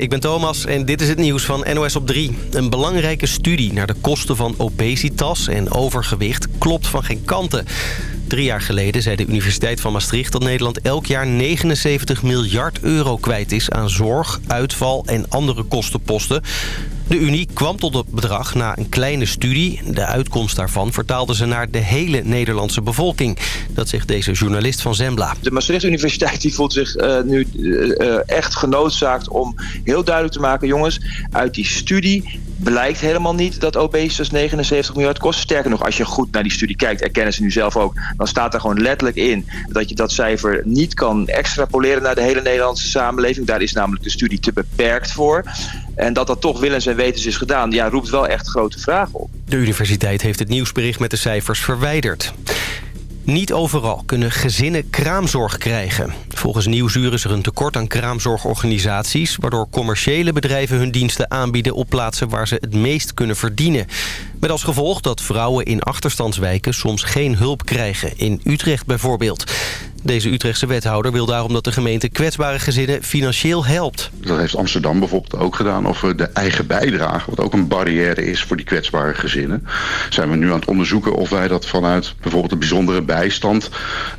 ik ben Thomas en dit is het nieuws van NOS op 3. Een belangrijke studie naar de kosten van obesitas en overgewicht klopt van geen kanten. Drie jaar geleden zei de Universiteit van Maastricht dat Nederland elk jaar 79 miljard euro kwijt is aan zorg, uitval en andere kostenposten. De Unie kwam tot het bedrag na een kleine studie. De uitkomst daarvan vertaalden ze naar de hele Nederlandse bevolking. Dat zegt deze journalist van Zembla. De Maastricht Universiteit die voelt zich uh, nu uh, echt genoodzaakt om heel duidelijk te maken... jongens, uit die studie blijkt helemaal niet dat obesitas 79 miljard kost. Sterker nog, als je goed naar die studie kijkt, erkennen ze nu zelf ook... dan staat er gewoon letterlijk in dat je dat cijfer niet kan extrapoleren... naar de hele Nederlandse samenleving. Daar is namelijk de studie te beperkt voor. En dat dat toch willens en wetens is gedaan, ja, roept wel echt grote vragen op. De universiteit heeft het nieuwsbericht met de cijfers verwijderd. Niet overal kunnen gezinnen kraamzorg krijgen. Volgens Nieuwsuur is er een tekort aan kraamzorgorganisaties... waardoor commerciële bedrijven hun diensten aanbieden op plaatsen waar ze het meest kunnen verdienen. Met als gevolg dat vrouwen in achterstandswijken soms geen hulp krijgen. In Utrecht bijvoorbeeld. Deze Utrechtse wethouder wil daarom dat de gemeente kwetsbare gezinnen financieel helpt. Dat heeft Amsterdam bijvoorbeeld ook gedaan over de eigen bijdrage. Wat ook een barrière is voor die kwetsbare gezinnen. Zijn we nu aan het onderzoeken of wij dat vanuit bijvoorbeeld de bijzondere bijstand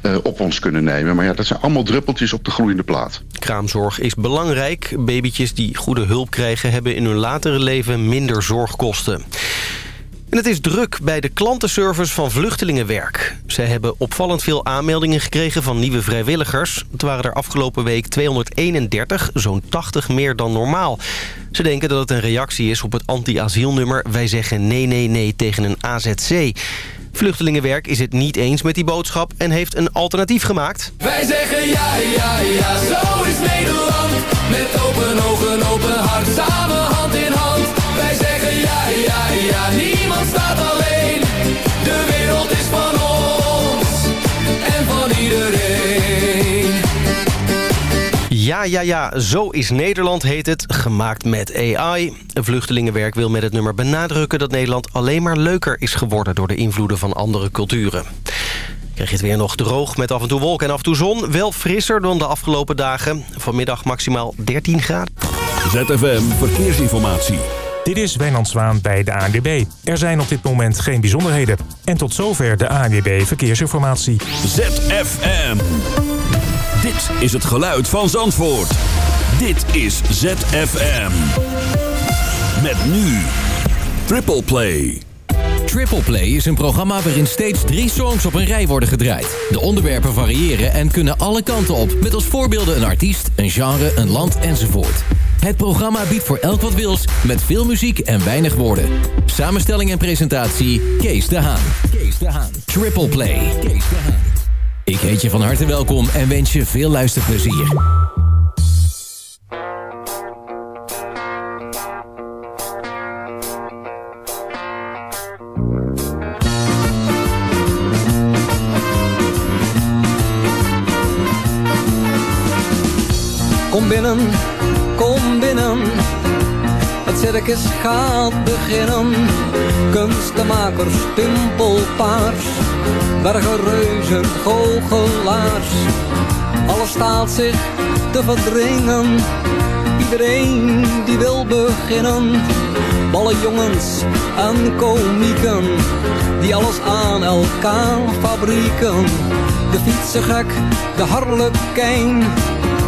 uh, op ons kunnen nemen. Maar ja, dat zijn allemaal druppeltjes op de gloeiende plaat. Kraamzorg is belangrijk. Babytjes die goede hulp krijgen hebben in hun latere leven minder zorgkosten. En het is druk bij de klantenservice van Vluchtelingenwerk. Ze hebben opvallend veel aanmeldingen gekregen van nieuwe vrijwilligers. Het waren er afgelopen week 231, zo'n 80 meer dan normaal. Ze denken dat het een reactie is op het anti-asielnummer... wij zeggen nee, nee, nee tegen een AZC. Vluchtelingenwerk is het niet eens met die boodschap en heeft een alternatief gemaakt. Wij zeggen ja, ja, ja, zo is Nederland. Met open ogen, open hart, samen Ja, ja, ja, zo is Nederland heet het, gemaakt met AI. Vluchtelingenwerk wil met het nummer benadrukken dat Nederland alleen maar leuker is geworden door de invloeden van andere culturen. Krijg je het weer nog droog met af en toe wolken en af en toe zon. Wel frisser dan de afgelopen dagen. Vanmiddag maximaal 13 graden. ZFM Verkeersinformatie. Dit is Wijnand Zwaan bij de ANWB. Er zijn op dit moment geen bijzonderheden. En tot zover de ANWB Verkeersinformatie. ZFM. Dit is het geluid van Zandvoort. Dit is ZFM. Met nu Triple Play. Triple Play is een programma waarin steeds drie songs op een rij worden gedraaid. De onderwerpen variëren en kunnen alle kanten op. Met als voorbeelden een artiest, een genre, een land enzovoort. Het programma biedt voor elk wat wils, met veel muziek en weinig woorden. Samenstelling en presentatie, Kees de Haan. Kees de Haan. Triple Play. Kees de Haan. Ik heet je van harte welkom en wens je veel luisterplezier. Kom binnen, kom binnen. Het circus gaat beginnen. Kunstenmakers, pimpelpaars. Bergenreuzen, goochelaars. Alles staat zich te verdringen. Iedereen die wil beginnen. Balle jongens en komieken. Die alles aan elkaar fabrieken. De fietsengek, de harlekijn.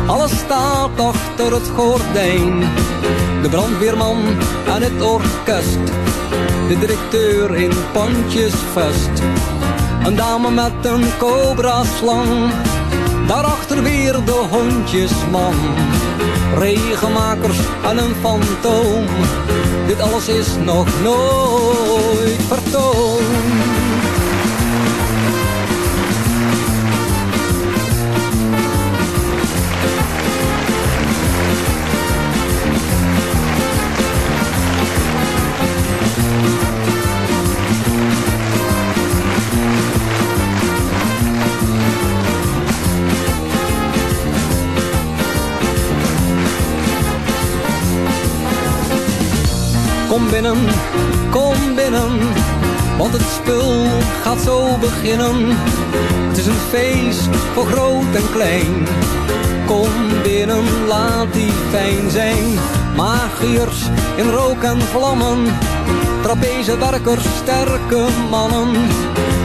Alles staat achter het gordijn. De brandweerman en het orkest. De directeur in pandjesvest. Een dame met een cobra-slang. Daarachter weer de hondjesman. Regenmakers en een fantoom. Dit alles is nog nooit vertoond. Kom binnen, kom binnen, want het spul gaat zo beginnen. Het is een feest voor groot en klein. Kom binnen, laat die fijn zijn. passagiers in rook en vlammen. Trapezewerkers, sterke mannen.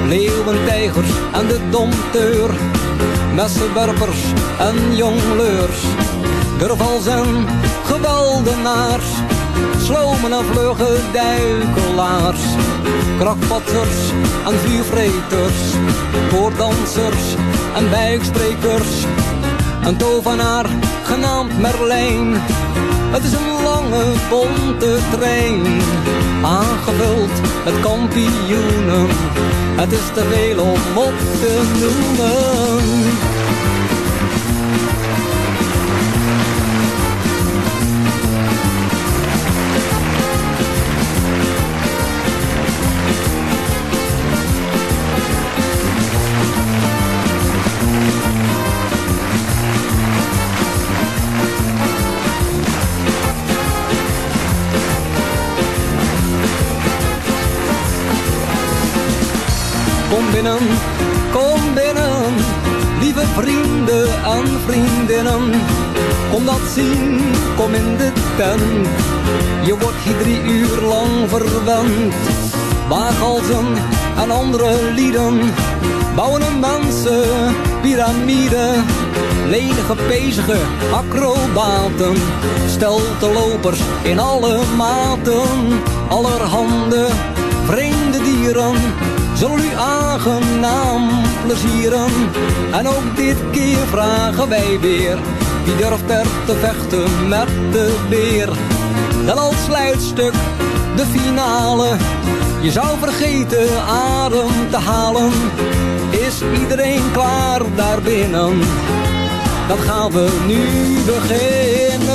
Leeuwen, tijgers en de domteur. Messenwerpers en jongleurs. Durvals en geweldenaars. Slomen en vlugge duikelaars. Krakpatsers en vuurvreters. Voordansers en buiksprekers. Een tovenaar genaamd Merlijn. Het is een lange bonte trein, aangevuld met kampioenen. Het is te veel om op te noemen. Vriendinnen. Kom dat zien, kom in de tent. Je wordt hier drie uur lang verwend. Waaghalzen en andere lieden bouwen een mensen piramide. Lenige, pezige acrobaten, steltelopers in alle maten. Allerhande vreemde dieren zullen u aangenaam plezieren. En ook dit keer vragen wij weer, wie durft er te vechten met de beer? Dan als sluitstuk de finale, je zou vergeten adem te halen. Is iedereen klaar daar binnen? Dat gaan we nu beginnen.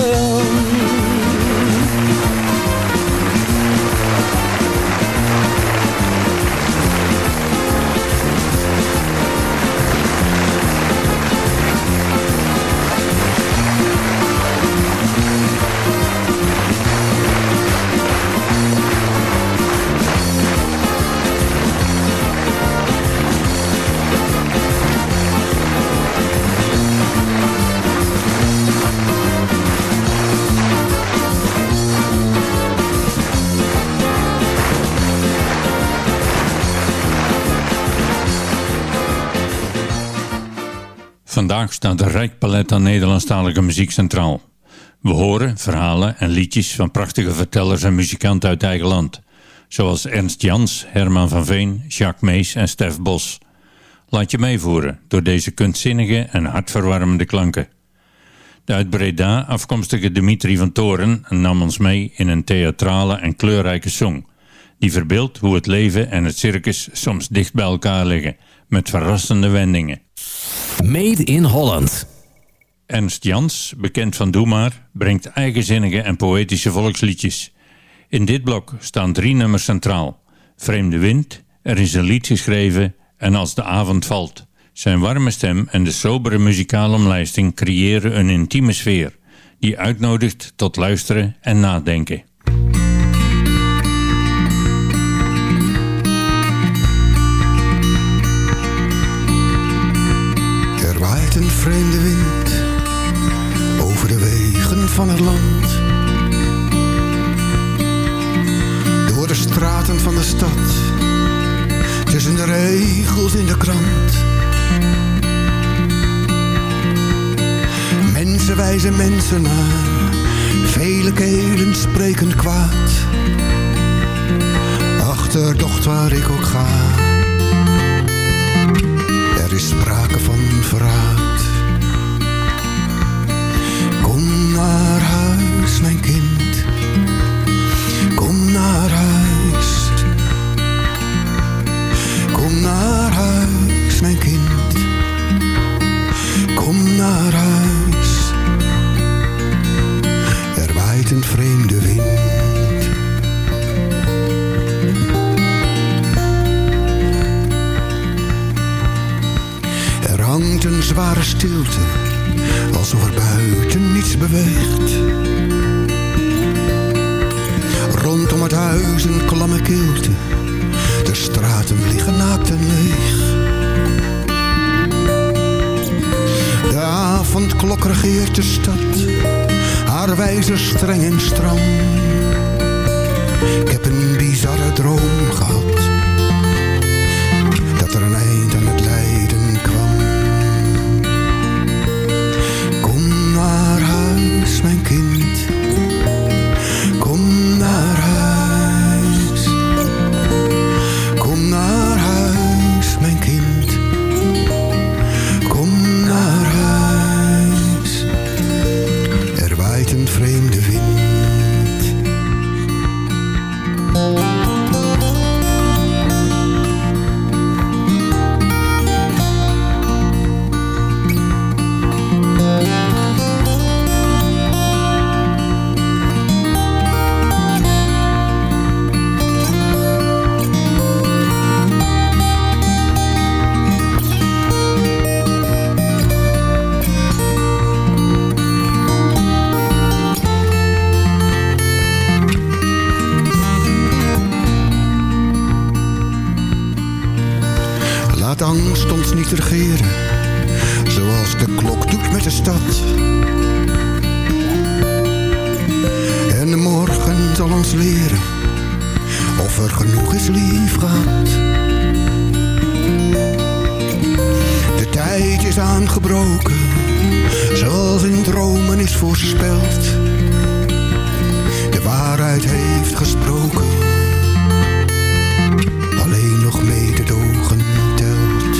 Vandaag staat een rijk palet aan Nederlandstalige muziek centraal. We horen verhalen en liedjes van prachtige vertellers en muzikanten uit eigen land. Zoals Ernst Jans, Herman van Veen, Jacques Mees en Stef Bos. Laat je meevoeren door deze kunstzinnige en hartverwarmende klanken. De uit Breda afkomstige Dimitri van Toren nam ons mee in een theatrale en kleurrijke song. Die verbeeldt hoe het leven en het circus soms dicht bij elkaar liggen, met verrassende wendingen. Made in Holland. Ernst Jans, bekend van Doe Maar, brengt eigenzinnige en poëtische volksliedjes. In dit blok staan drie nummers centraal. Vreemde Wind, Er is een lied geschreven en Als de avond valt. Zijn warme stem en de sobere muzikale omlijsting creëren een intieme sfeer... die uitnodigt tot luisteren en nadenken. Vreemde wind over de wegen van het land. Door de straten van de stad, tussen de regels in de krant. Mensen wijzen mensen na, vele kelen spreken kwaad. Achterdocht waar ik ook ga er is sprake van verraad. Naar huis, mijn kind. Kom naar huis. Kom naar zal ons leren, of er genoeg is lief gehad. De tijd is aangebroken, zoals in dromen is voorspeld. De waarheid heeft gesproken, alleen nog mededogen telt.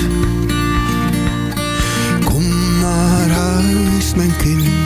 Kom naar huis, mijn kind.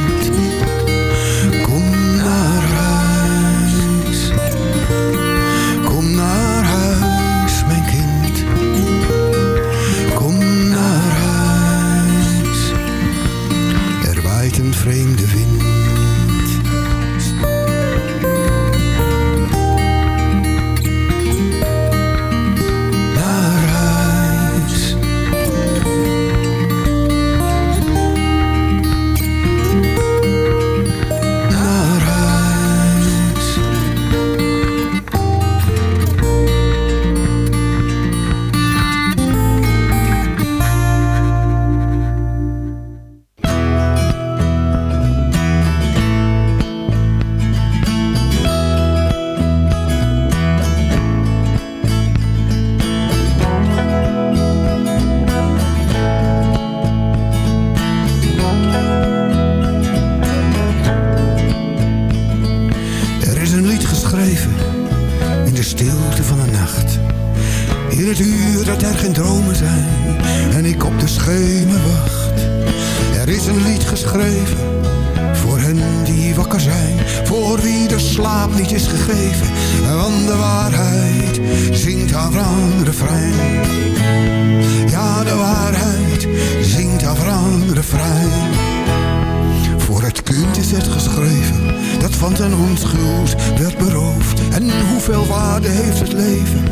Hoeveel waarde heeft het leven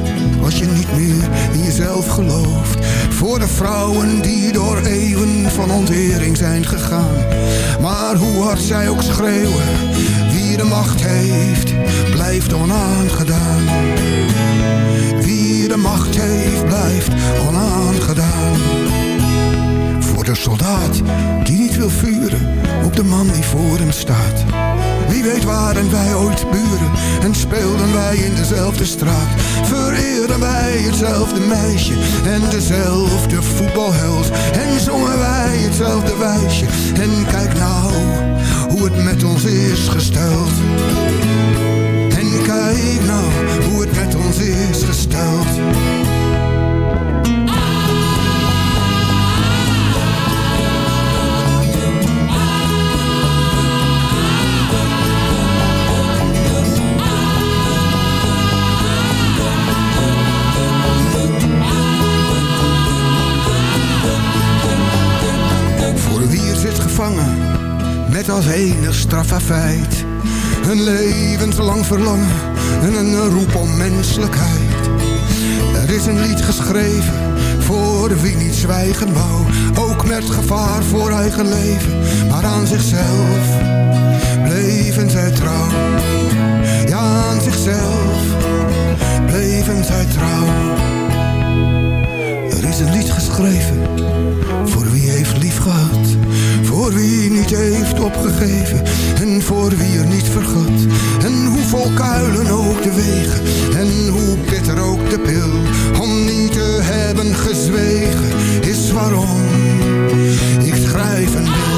als je niet meer in jezelf gelooft. Voor de vrouwen die door eeuwen van ontering zijn gegaan. Maar hoe hard zij ook schreeuwen, wie de macht heeft, blijft onaangedaan. Wie de macht heeft, blijft onaangedaan. Voor de soldaat die niet wil vuren op de man die voor hem staat. Wie weet waren wij ooit buren en speelden wij in dezelfde straat. Vereerden wij hetzelfde meisje en dezelfde voetbalheld. En zongen wij hetzelfde wijsje. En kijk nou hoe het met ons is gesteld. En kijk nou hoe het met ons is gesteld. Als enig strafafeit. Een levenslang verlangen en een roep om menselijkheid. Er is een lied geschreven voor wie niet zwijgen wou. Ook met gevaar voor eigen leven, maar aan zichzelf bleven zij trouw. Ja, aan zichzelf bleven zij trouw. Een lied geschreven voor wie heeft lief gehad. Voor wie niet heeft opgegeven en voor wie er niet vergat. En hoe vol kuilen ook de wegen en hoe bitter ook de pil. Om niet te hebben gezwegen is waarom ik schrijven wil.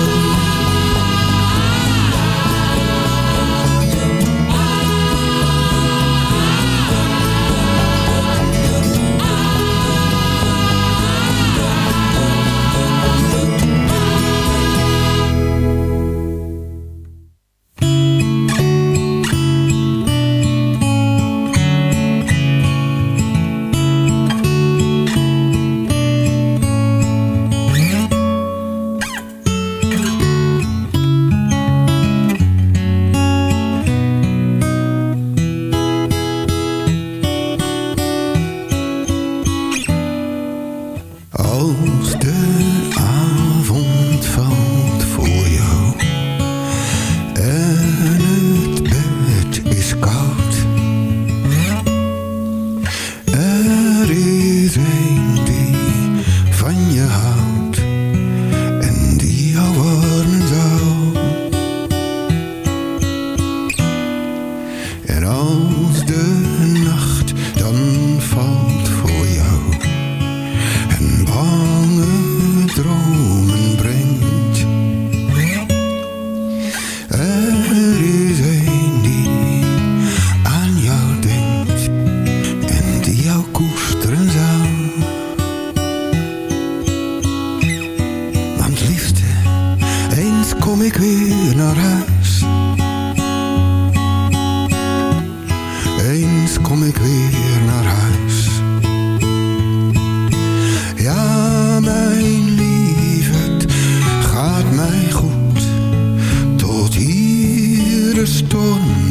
gestorben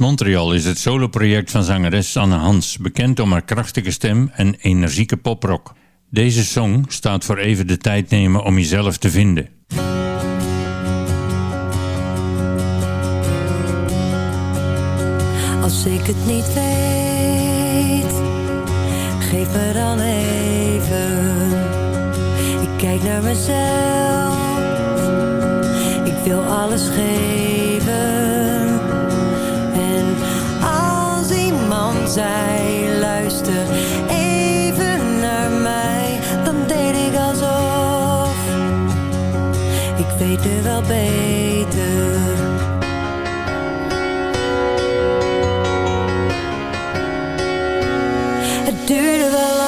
Montreal is het soloproject van zangeres Anne Hans, bekend om haar krachtige stem en energieke poprock. Deze song staat voor even de tijd nemen om jezelf te vinden. Als ik het niet weet, geef me dan even. Ik kijk naar mezelf, ik wil alles geven. Zei, luister even naar mij, dan deed ik alsof ik weet nu wel beter. Het duurde wel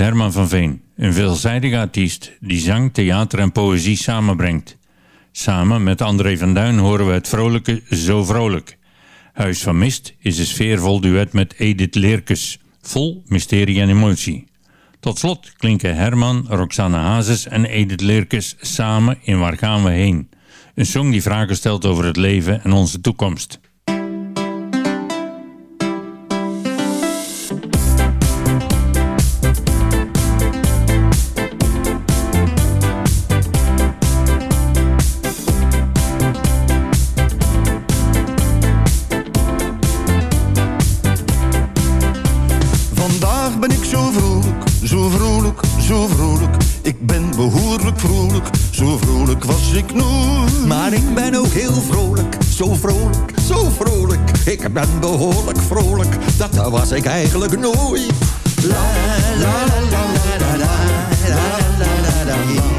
Herman van Veen, een veelzijdig artiest die zang, theater en poëzie samenbrengt. Samen met André van Duin horen we het vrolijke Zo Vrolijk. Huis van Mist is een sfeervol duet met Edith Leerkes, vol mysterie en emotie. Tot slot klinken Herman, Roxanne Hazes en Edith Leerkes samen in Waar gaan we heen? Een song die vragen stelt over het leven en onze toekomst. zo vrolijk, zo vrolijk. Ik ben behoorlijk vrolijk, dat was ik eigenlijk nooit. La la la la la la la la la la la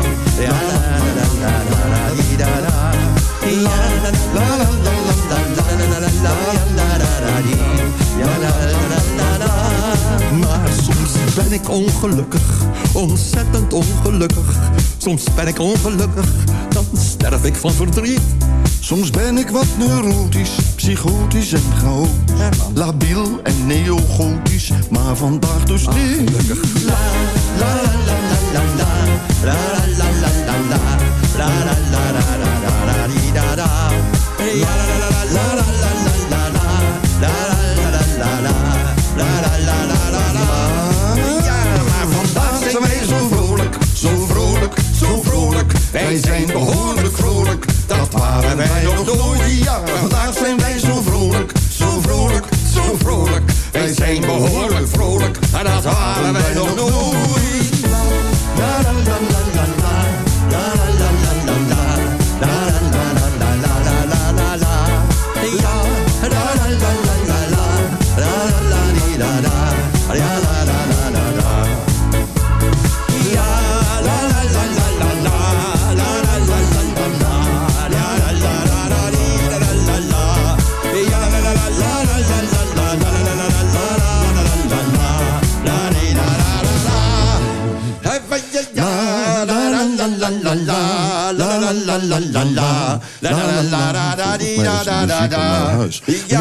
maar soms ben ik ongelukkig, ontzettend ongelukkig. Soms ben ik ongelukkig, dan sterf ik van verdriet. Soms ben ik wat neurotisch, psychotisch en chaotisch. Labiel en neogotisch, maar vandaag dus niet. la la la la la la la la la wij nog nooit die jaren, Vandaag zijn wij zo vrolijk, zo vrolijk, zo vrolijk. Wij zijn behoorlijk vrolijk Yeah.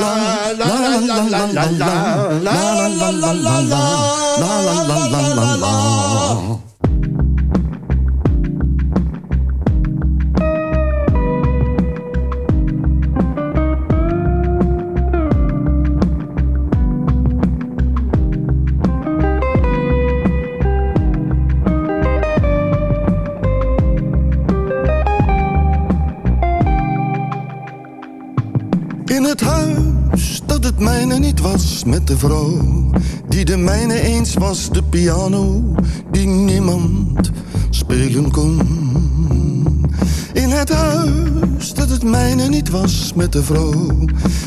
vrouw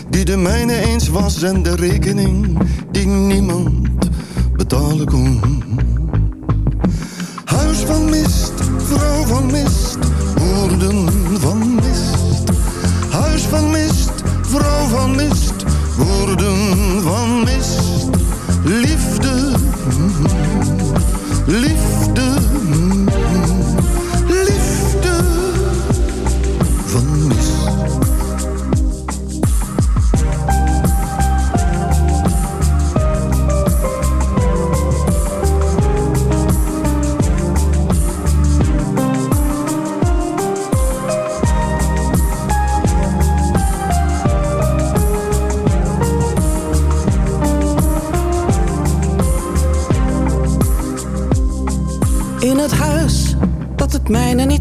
die de mijne eens was en de rekening die niemand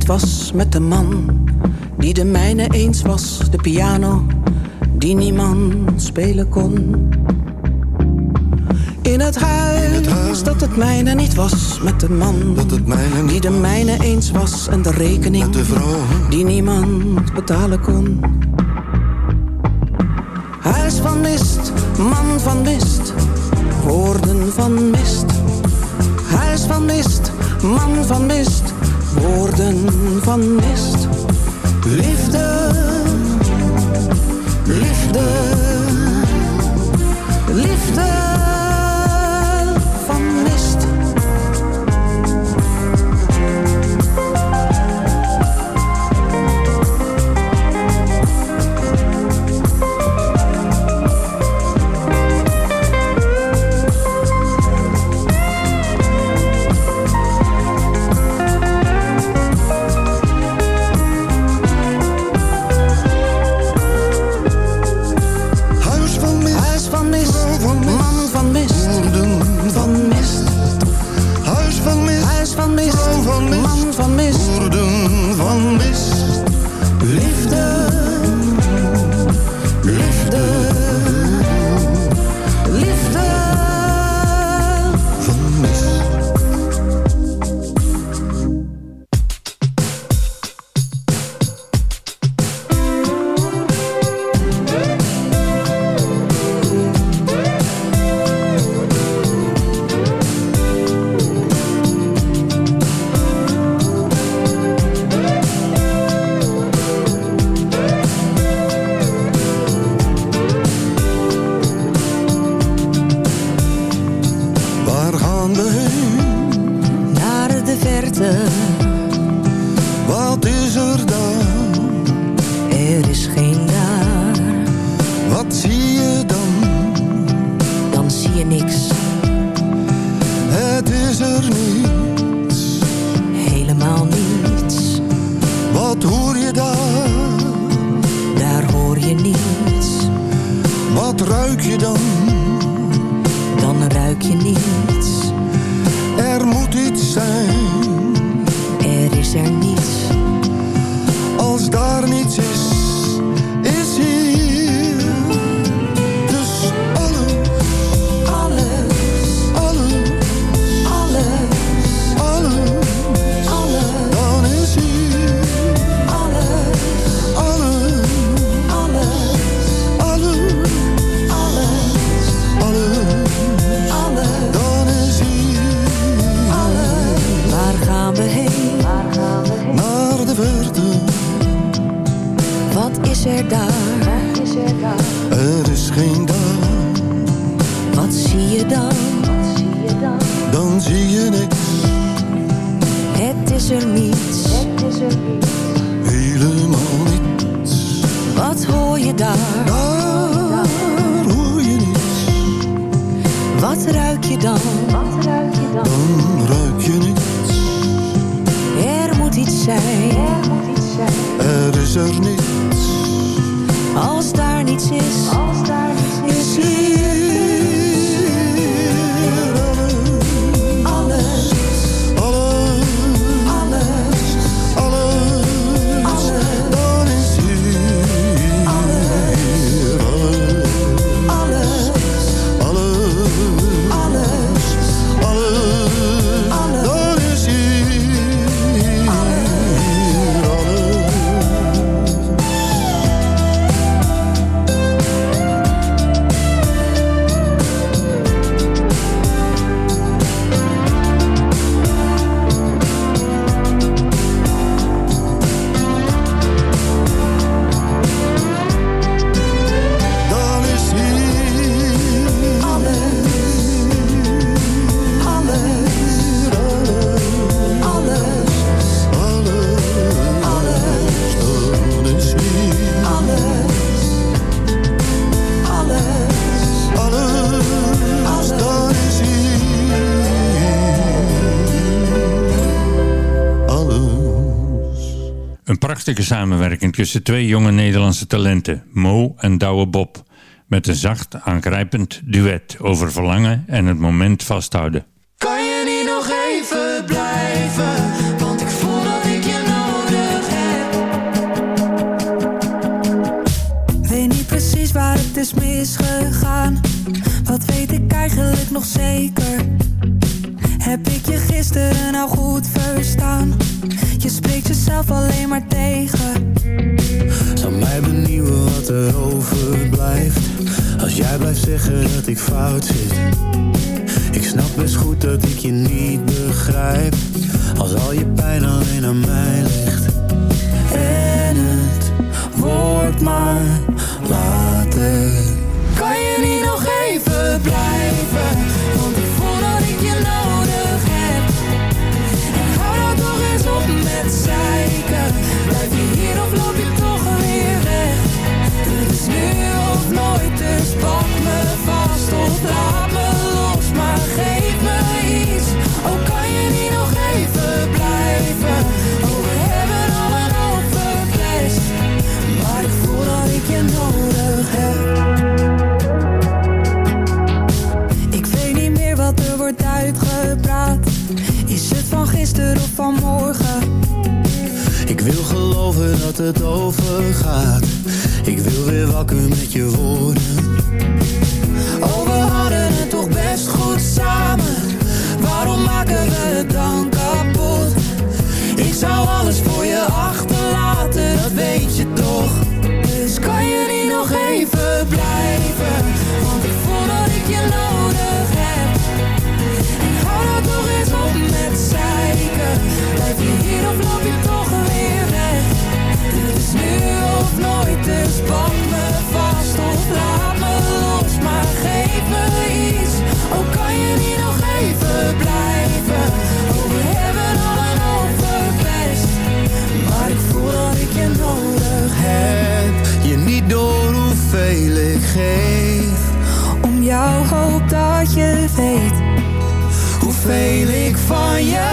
niet was met de man die de mijne eens was, de piano die niemand spelen kon. In het huis dat het mijne niet was met de man die de mijne eens was en de rekening die niemand betalen kon. Huis van mist, man van mist, woorden van mist. Huis van mist, man van mist, woorden van mist. Liefde, liefde, liefde ruik je dan? Dan ruik je niets. Er moet iets zijn. Er is er niets. Als daar niets is prachtige samenwerking tussen twee jonge Nederlandse talenten, Mo en Douwe Bob, met een zacht aangrijpend duet over verlangen en het moment vasthouden. Kan je niet nog even blijven? Wikel dat ik je nodig heb. Ik weet niet precies Waar het is misgegaan, wat weet ik eigenlijk nog zeker? Heb ik je gisteren nou goed verstaan? Je spreekt jezelf alleen maar tegen. Zou mij benieuwen wat er overblijft. Als jij blijft zeggen dat ik fout zit. Ik snap best goed dat ik je niet begrijp. Als al je pijn alleen aan mij ligt. En het wordt maar later dus pak me vast of laat wil geloven dat het overgaat Ik wil weer wakker met je woorden Oh, we hadden het toch best goed samen. Waarom maken we het dan kapot? Ik zou alles voor je achterlaten, dat weet je toch. Dus kan je niet nog even blijven? Want ik voel dat ik je nodig heb. En hou nou toch eens op met zeiken. Blijf je hier of loop je toch is nu of nooit, dus pak me vast of laat me los. Maar geef me iets, oh kan je niet nog even blijven? Oh we hebben al een verpest. Maar ik voel dat ik je nodig heb. Je niet door hoeveel ik geef Om jou hoop dat je weet hoeveel ik van je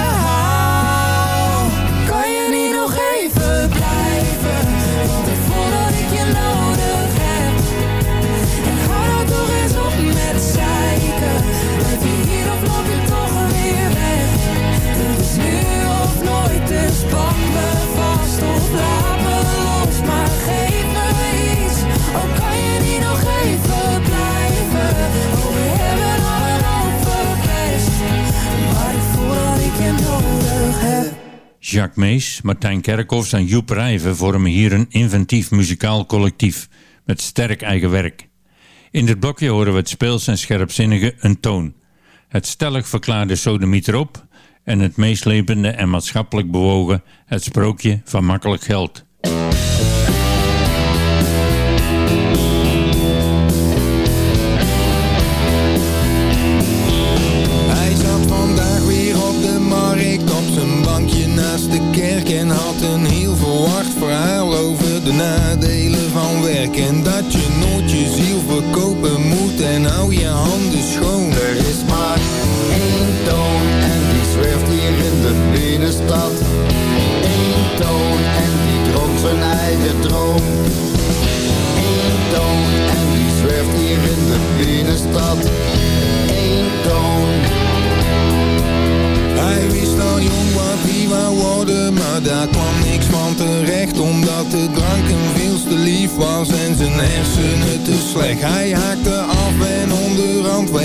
Jacques Mees, Martijn Kerkhoffs en Joep Rijven vormen hier een inventief muzikaal collectief met sterk eigen werk. In dit blokje horen we het speels en scherpzinnige Een Toon, het stellig verklaarde Sodemieter op en het meeslepende en maatschappelijk bewogen Het Sprookje van Makkelijk Geld.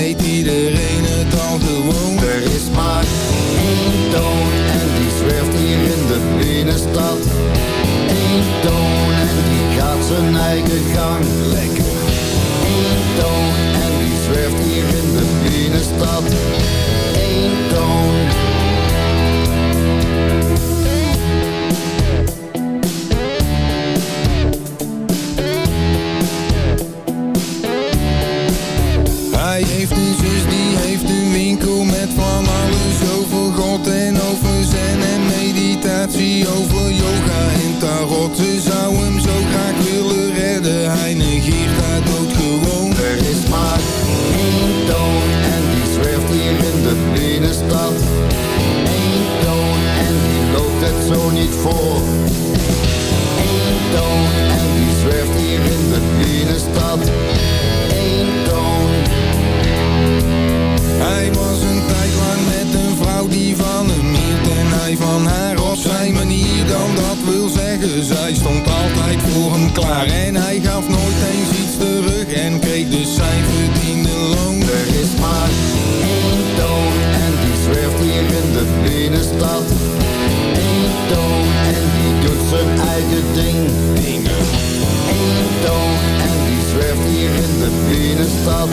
Weet iedereen het al gewoon Er is maar één toon en die zwerft hier in de binnenstad. Eén toon en die gaat zijn eigen gang. Lekker. Eén toon en die zwerft hier in de binnenstad. zo niet voor. Eén toon en die zwerft hier in de binnenstad. Eén toon. Hij was een tijd lang met een vrouw die van hem hield en hij van haar op zijn manier dan dat wil zeggen. Zij stond altijd voor hem klaar en hij gaf nooit eens iets terug en kreeg dus zijn verdiende loon. Er is maar één toon en die zwerft hier in de binnenstad. Ding. Eén toon en die zwerft hier in de binnenstad.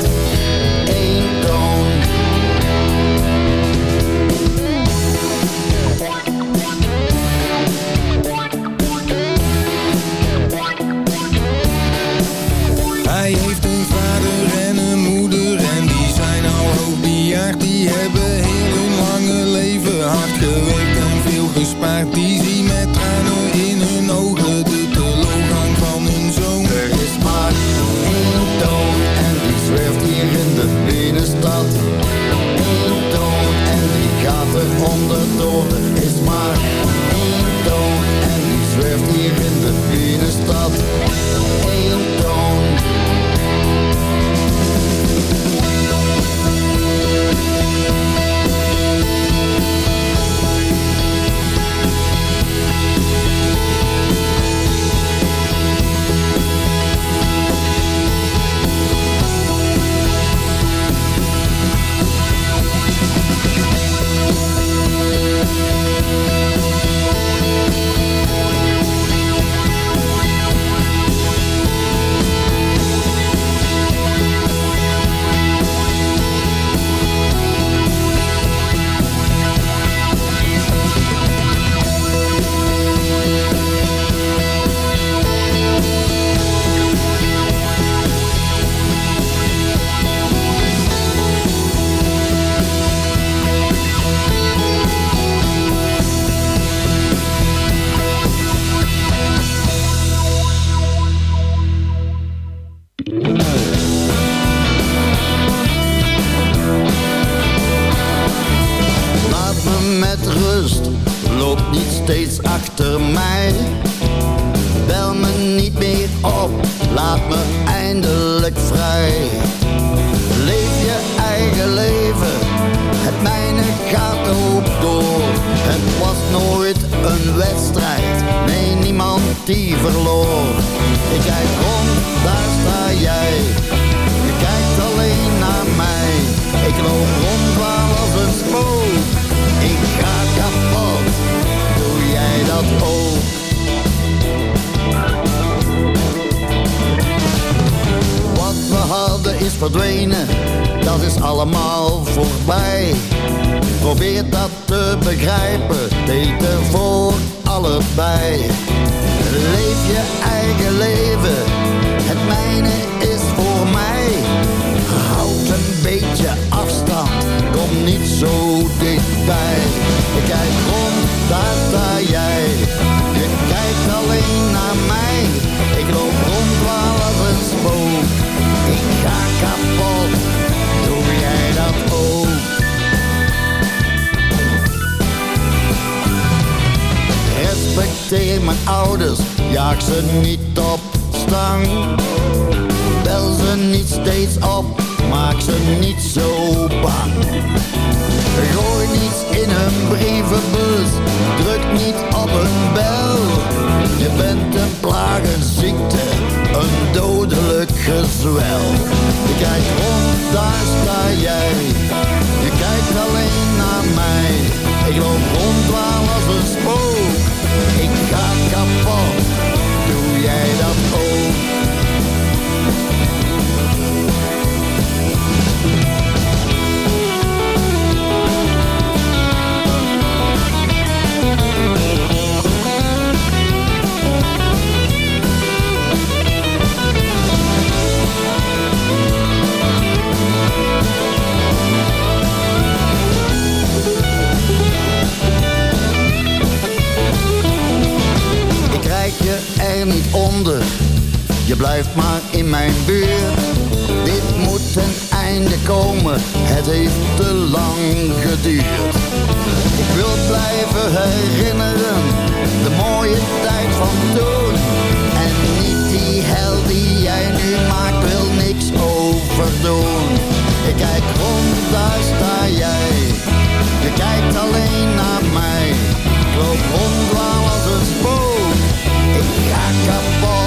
Dat is allemaal voorbij. Probeer dat te begrijpen, beter voor allebei. Leef je eigen leven, het mijne is voor mij. Houd een beetje afstand, kom niet zo dichtbij. Ik kijk rond, daar sta jij. Je kijkt alleen naar mij. Ik loop rond als een spook. Ik ga kapot, doe jij dat ook? Respecteer mijn ouders, jaag ze niet op stang. Bel ze niet steeds op, maak ze niet zo bang. Gooi niets in hun brievenbus, druk niet op een bel. Je bent een plaag, een een dodelijk gezwel. Je kijkt rond, daar sta jij. Je kijkt alleen naar mij. Ik loop rond waar als een spook. Ik ga kapot, doe jij dat ook? Er onder, je blijft maar in mijn buurt. Dit moet een einde komen, het heeft te lang geduurd. Ik wil blijven herinneren, de mooie tijd van toen. En niet die hel die jij nu maakt, wil niks overdoen. Ik kijk rond, daar sta jij, je kijkt alleen naar mij. Ga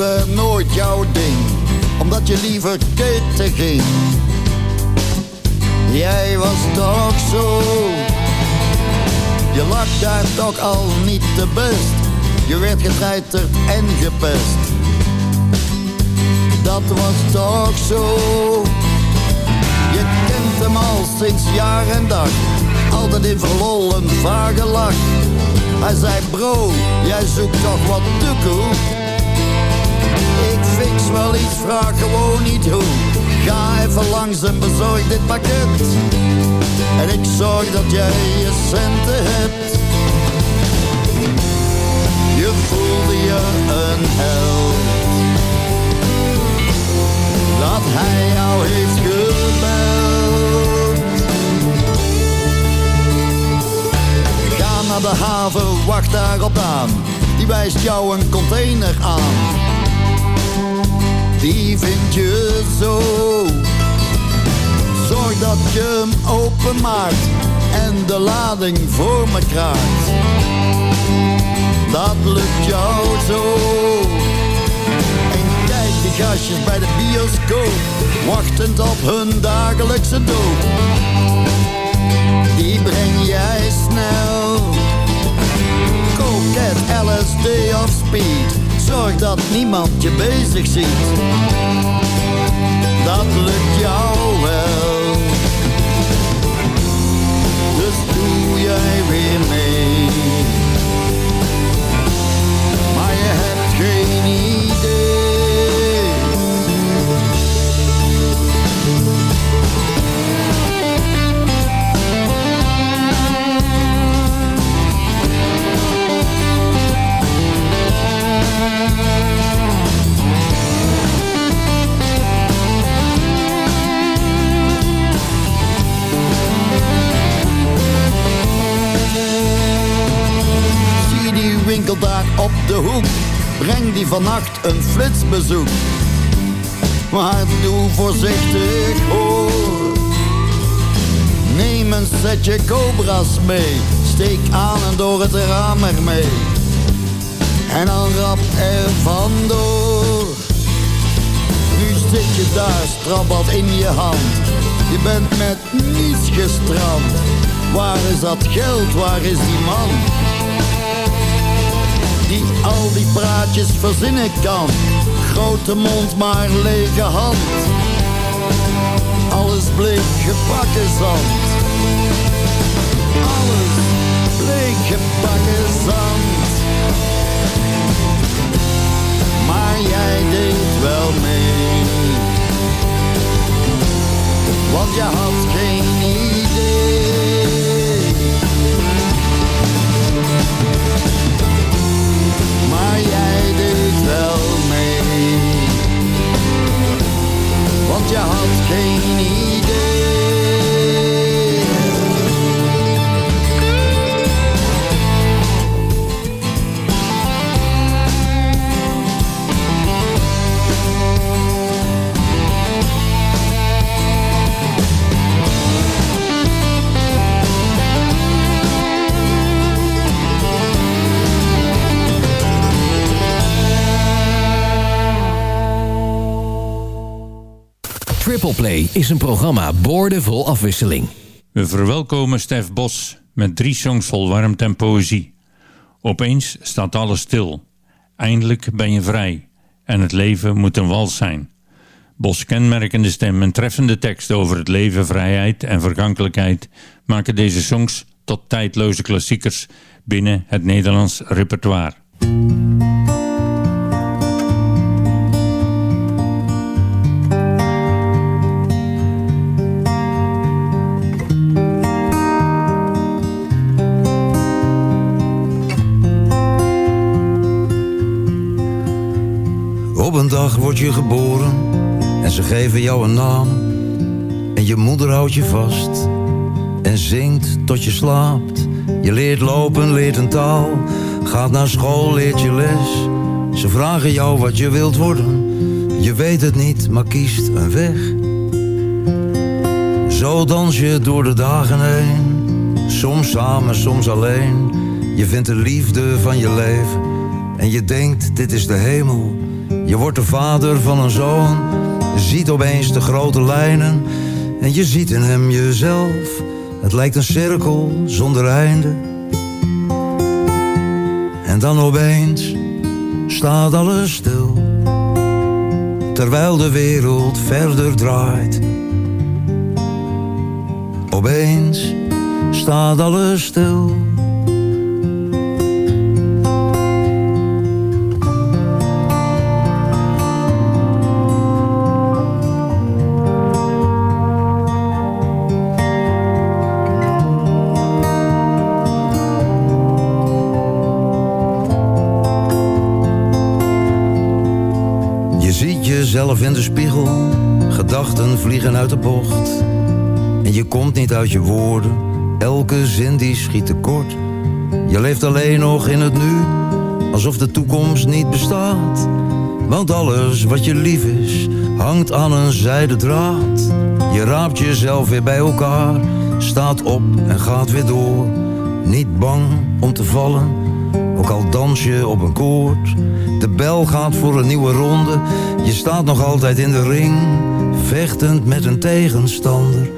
vroeger nooit jouw ding, omdat je liever keten ging. Jij was toch zo, je lag daar toch al niet te best. Je werd getreiterd en gepest. Dat was toch zo. Je kent hem al sinds jaar en dag. Altijd in verlol een vage lach. Hij zei bro, jij zoekt toch wat tukkoe? Ik fix wel iets, vraag gewoon niet hoe. Ga even langs en bezorg dit pakket. En ik zorg dat jij je centen hebt. Je voelde je een held. Dat hij jou heeft gebeld. Ga naar de haven, wacht daarop aan. Die wijst jou een container aan. Die vind je zo. Zorg dat je hem openmaakt en de lading voor me kraakt. Dat lukt jou zo. En kijk die gastjes bij de bioscoop, wachtend op hun dagelijkse doop. Die breng jij snel. Coket, LSD of speed, zorg dat niemand je bezig ziet. Dat lukt jou wel. Dus doe jij weer mee. Maar je hebt geen idee. Winkel daar op de hoek. Breng die vannacht een flitsbezoek. Maar doe voorzichtig hoor. Neem een setje cobra's mee. Steek aan en door het raam ermee. En dan rap er vandoor. Nu zit je daar, strabbat in je hand. Je bent met niets gestrand. Waar is dat geld, waar is die man? Praatjes verzinnen kan. Grote mond, maar lege hand. Alles bleek gebakken zand. Alles bleek gebakken zand. Maar jij deed wel mee. Want je had geen wel mee. Want je had geen idee. Triple Play is een programma boordevol afwisseling. We verwelkomen Stef Bos met drie songs vol warmte en poëzie. Opeens staat alles stil. Eindelijk ben je vrij. En het leven moet een wals zijn. Bos' kenmerkende stem en treffende tekst over het leven, vrijheid en vergankelijkheid maken deze songs tot tijdloze klassiekers binnen het Nederlands repertoire. Dag word je geboren en ze geven jou een naam. En je moeder houdt je vast en zingt tot je slaapt. Je leert lopen, leert een taal, gaat naar school, leert je les. Ze vragen jou wat je wilt worden. Je weet het niet, maar kiest een weg. Zo dans je door de dagen heen. Soms samen, soms alleen. Je vindt de liefde van je leven. En je denkt, dit is de hemel. Je wordt de vader van een zoon. Ziet opeens de grote lijnen. En je ziet in hem jezelf. Het lijkt een cirkel zonder einde. En dan opeens staat alles stil. Terwijl de wereld verder draait. Opeens staat alles stil. In de spiegel, gedachten vliegen uit de bocht. En je komt niet uit je woorden, elke zin die schiet tekort. Je leeft alleen nog in het nu, alsof de toekomst niet bestaat. Want alles wat je lief is, hangt aan een zijden draad. Je raapt jezelf weer bij elkaar, staat op en gaat weer door. Niet bang om te vallen, ook al dans je op een koord. De bel gaat voor een nieuwe ronde, je staat nog altijd in de ring. Vechtend met een tegenstander,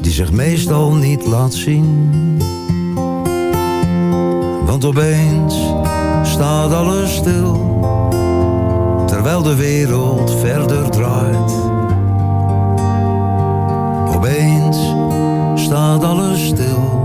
die zich meestal niet laat zien. Want opeens staat alles stil, terwijl de wereld verder draait. Opeens staat alles stil.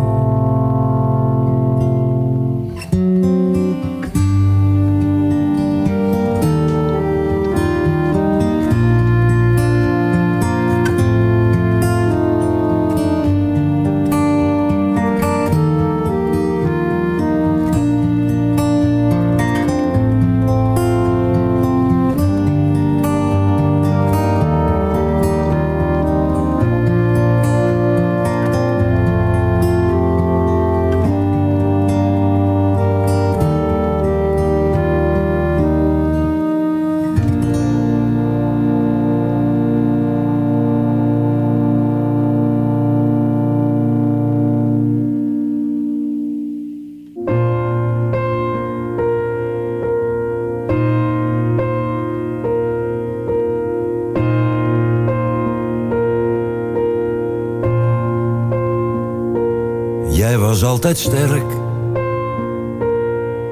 Altijd sterk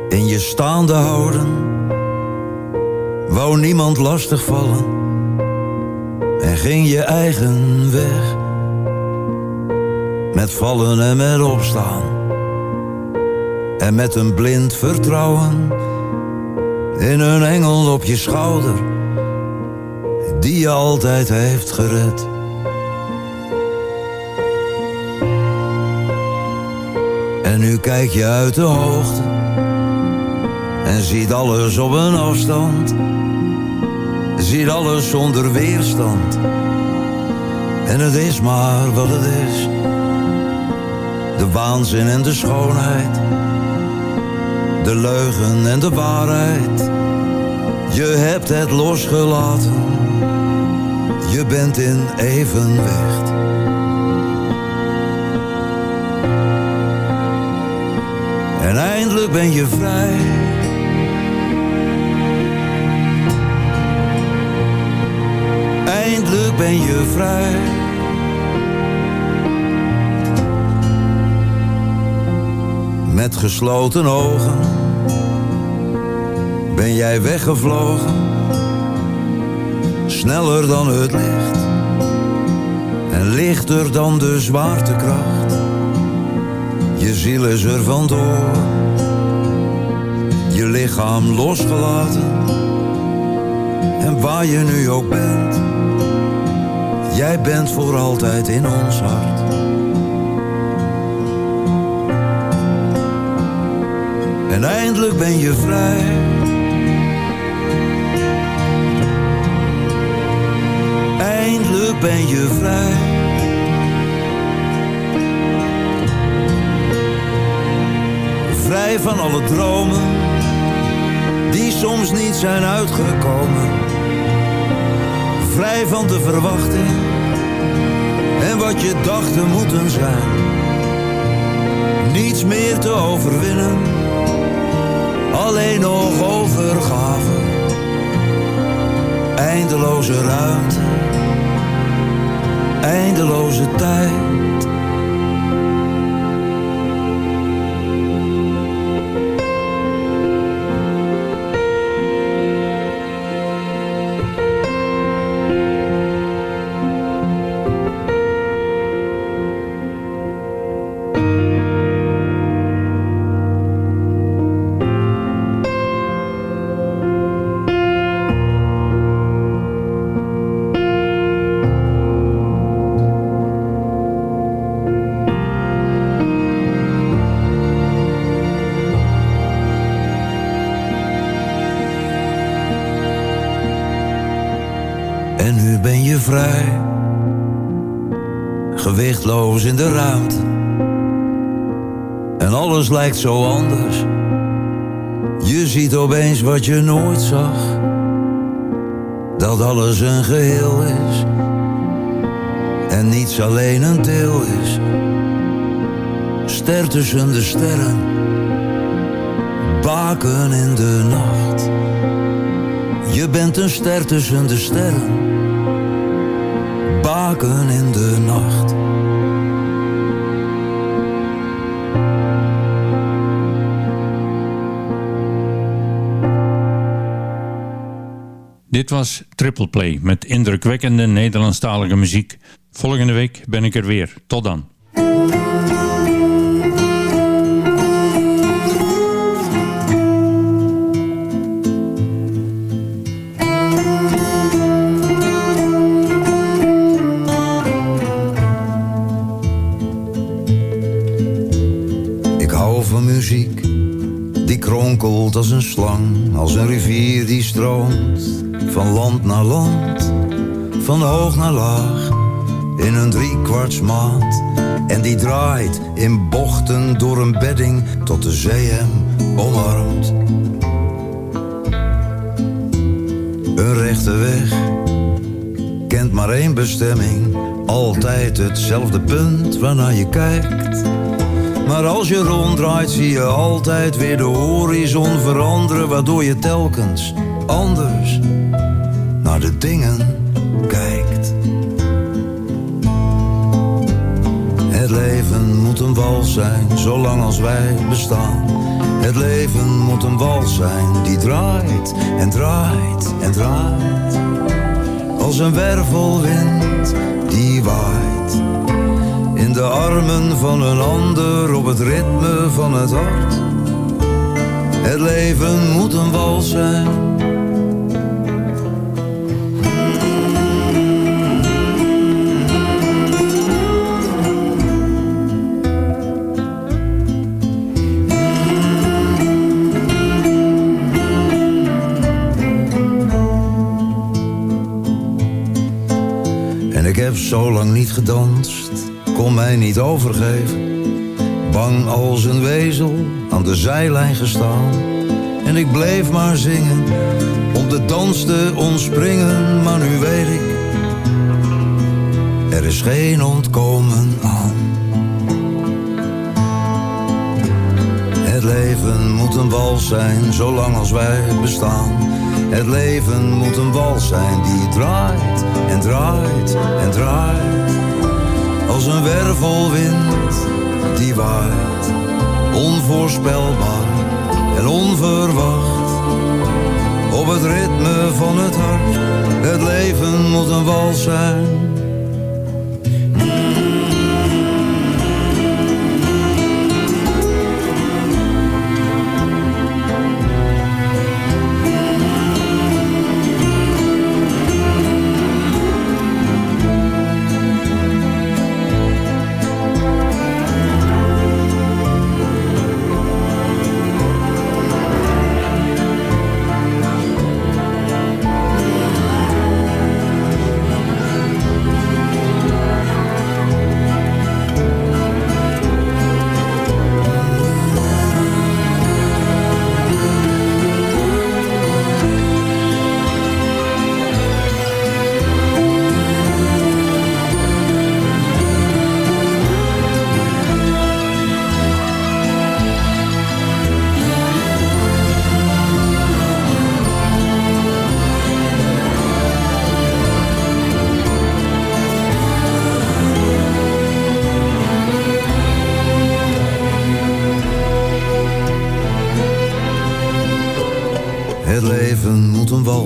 in je staande houden. Wou niemand lastig vallen en ging je eigen weg. Met vallen en met opstaan en met een blind vertrouwen in een engel op je schouder die je altijd heeft gered. En nu kijk je uit de hoogte en ziet alles op een afstand. Ziet alles zonder weerstand. En het is maar wat het is. De waanzin en de schoonheid. De leugen en de waarheid. Je hebt het losgelaten. Je bent in evenwicht. En eindelijk ben je vrij. Eindelijk ben je vrij. Met gesloten ogen ben jij weggevlogen. Sneller dan het licht en lichter dan de zwaartekracht. Je ziel is er vandoor, je lichaam losgelaten. En waar je nu ook bent, jij bent voor altijd in ons hart. En eindelijk ben je vrij. Eindelijk ben je vrij. Vrij van alle dromen die soms niet zijn uitgekomen. Vrij van de verwachting en wat je dacht te moeten zijn. Niets meer te overwinnen, alleen nog overgave. Eindeloze ruimte, eindeloze tijd. Vrij, gewichtloos in de ruimte. En alles lijkt zo anders. Je ziet opeens wat je nooit zag. Dat alles een geheel is. En niets alleen een deel is. Ster tussen de sterren. Baken in de nacht. Je bent een ster tussen de sterren. Baken in de nacht. Dit was Triple Play met indrukwekkende Nederlandstalige muziek. Volgende week ben ik er weer. Tot dan. Een slang, als een rivier die stroomt van land naar land, van hoog naar laag, in een driekwartsmaat. En die draait in bochten door een bedding tot de zee hem omarmt. Een rechte weg kent maar één bestemming, altijd hetzelfde punt waarnaar je kijkt. Maar als je ronddraait zie je altijd weer de horizon veranderen Waardoor je telkens anders naar de dingen kijkt. Het leven moet een wals zijn, zolang als wij bestaan. Het leven moet een wals zijn, die draait en draait en draait. Als een wervelwind die waait de armen van een ander op het ritme van het hart. Het leven moet een wals zijn. En ik heb zo lang niet gedanst kon mij niet overgeven. Bang als een wezel aan de zijlijn gestaan. En ik bleef maar zingen, om de dans te ontspringen. Maar nu weet ik, er is geen ontkomen aan. Het leven moet een wals zijn, zolang als wij bestaan. Het leven moet een wals zijn die draait en draait en draait als een wervelwind die waait. Onvoorspelbaar en onverwacht. Op het ritme van het hart, het leven moet een wals zijn.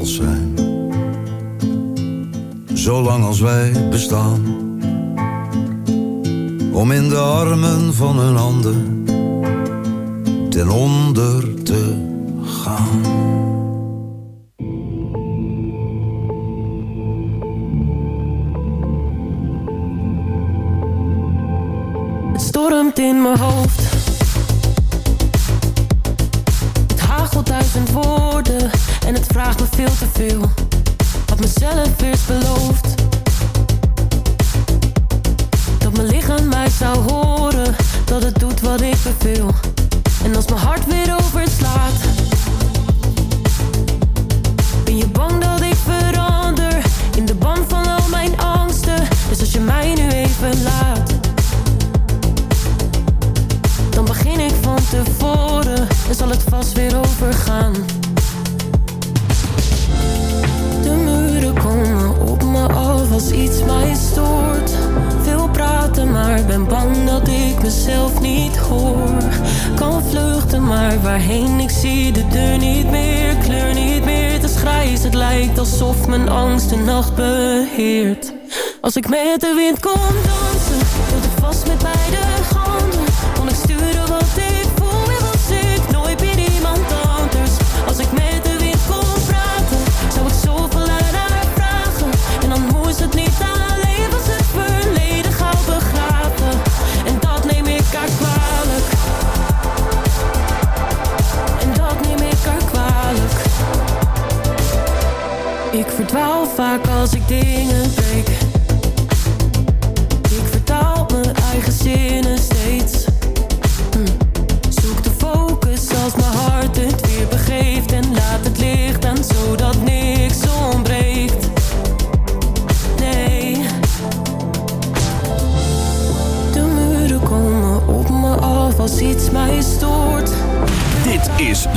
als. make feel als ik met de wind kom